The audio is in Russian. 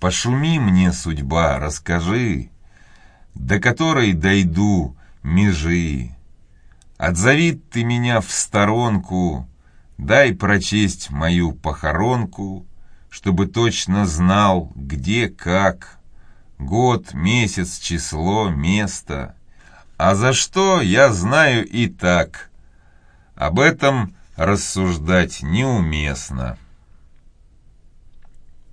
Пошуми мне, судьба, расскажи, До которой дойду межи. Отзови ты меня в сторонку, Дай прочесть мою похоронку, Чтобы точно знал, где, как, Год, месяц, число, место. А за что, я знаю и так. Об этом рассуждать неуместно.